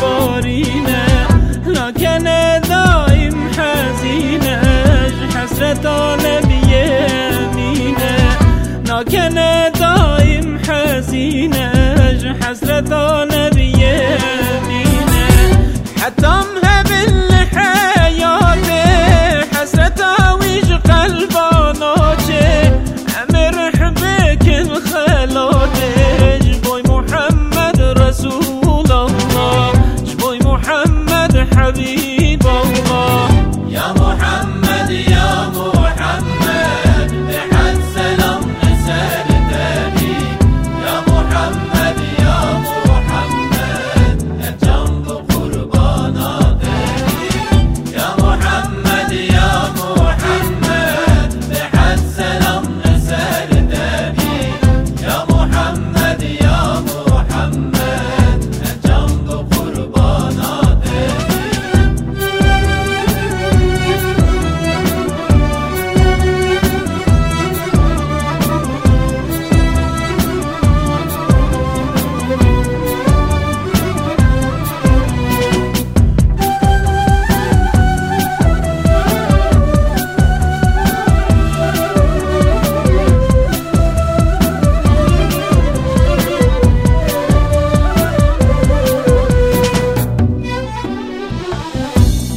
بارینه لکن دایم حزینه حسرت عالمی امینه لکن دایم حزینه حسرت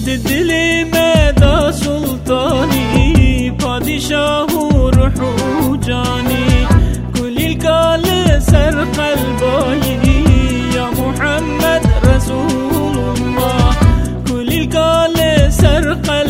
Dedilim eda sultani Padişahu ruhu cani Kulil kale ser kalbayi Ya Muhammed Resulullah Kulil kale ser kalbayi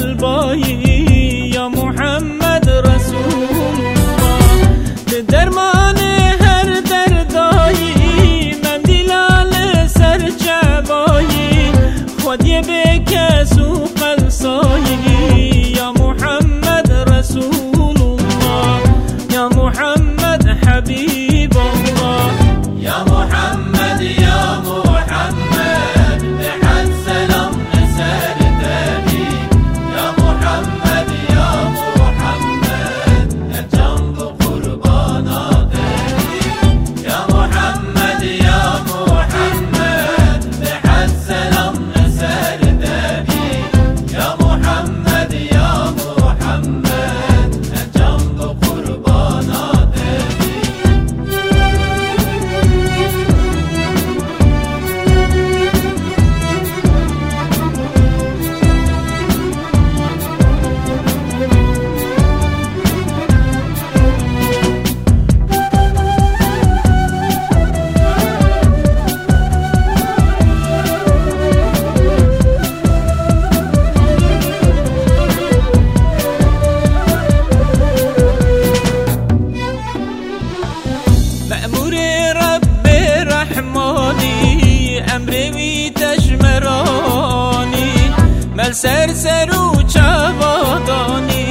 سرسر و چوادانی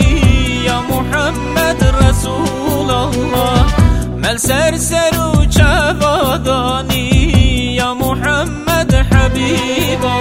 یا محمد رسول الله مل سرسر و چوادانی یا محمد حبیب الله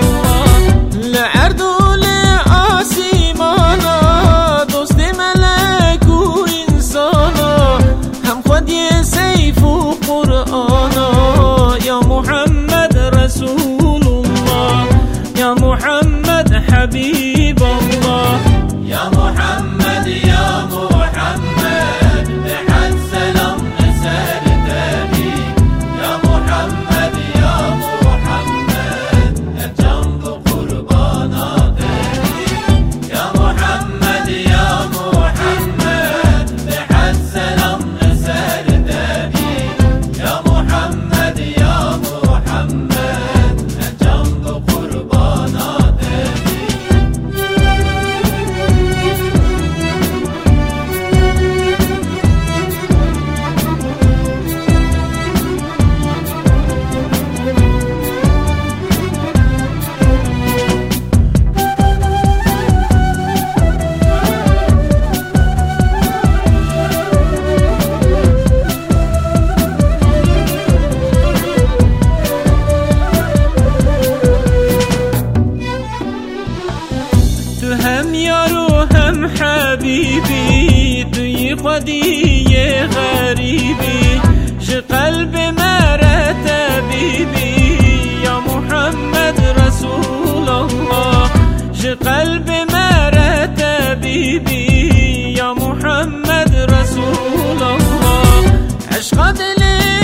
ودي غريبي شي قلبي مرى تبيبي يا محمد رسول الله شي قلبي مرى تبيبي يا محمد رسول الله. عشق دليل